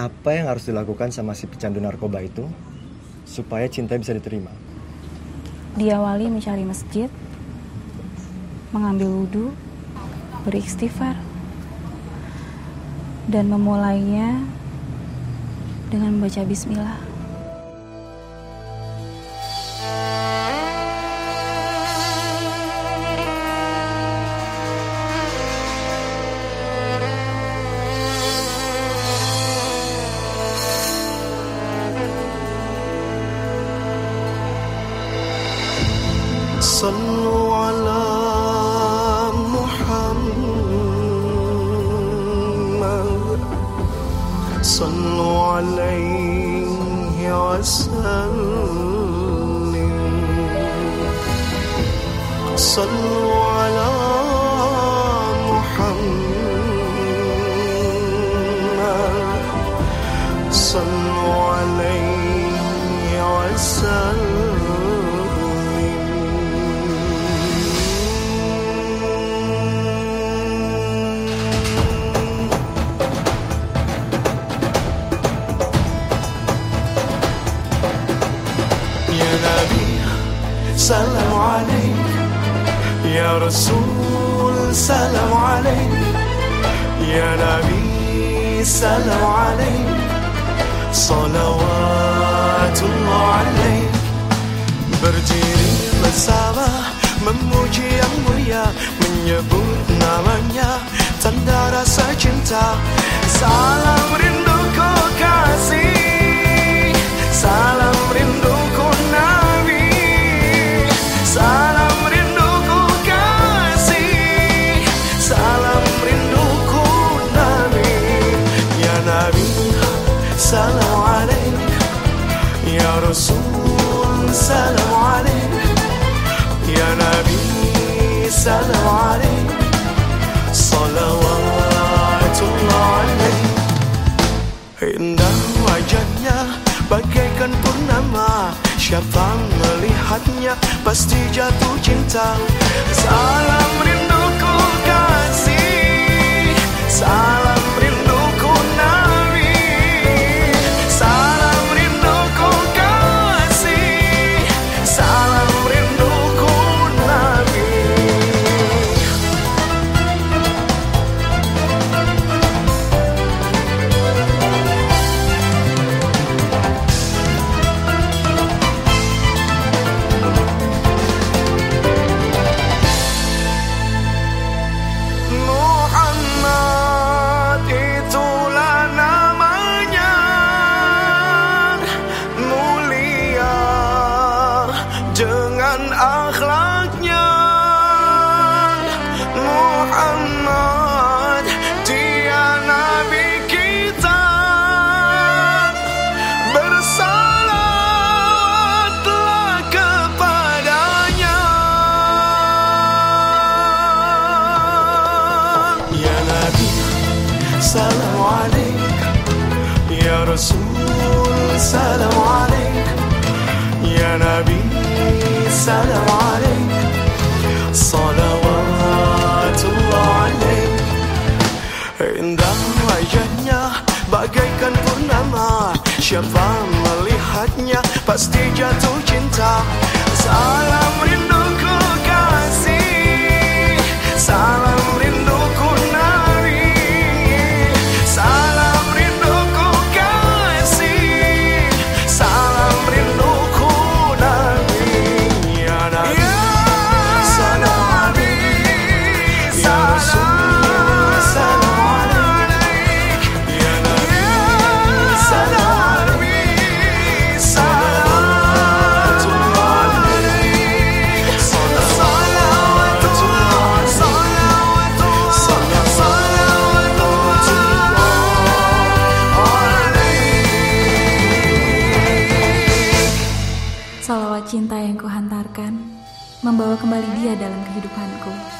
apa yang harus dilakukan sama si pecandu narkoba itu supaya cinta bisa diterima? Diawali mencari masjid, mengambil wudhu, beristighfar, dan memulainya dengan membaca bismillah. صلوا على محمد صلوا عليه وسلم صلوا على محمد صلوا عليه وسلم سلام عليك يا رسول سلام عليك يا نبي سلام عليك صلوات الله عليك berdiri bersama memuji yang mulia menyebut namanya tanda rasa cinta salam rinduku salam alaik salawatullah alaik Indah wajahnya bagaikan purnama. Siapa melihatnya pasti jatuh cinta. Salam rinduku dengan akhlaknya. Muhammad dia nabi kita. Bersalatlah kepadanya. Ya Nabi Salam alaik Ya Rasul Salam alaik Salam alaik Salawatullah alaik Indah wajahnya bagaikan purnama Siapa melihatnya pasti jatuh cinta Salam rinduku cinta yang kuhantarkan membawa kembali dia dalam kehidupanku.